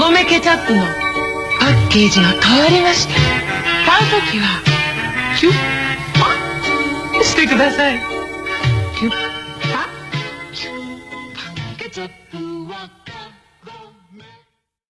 ごめケチャップのパッケージが変わりました。買う時はキュッパッしてください。キュッパッキュッパッケチャップは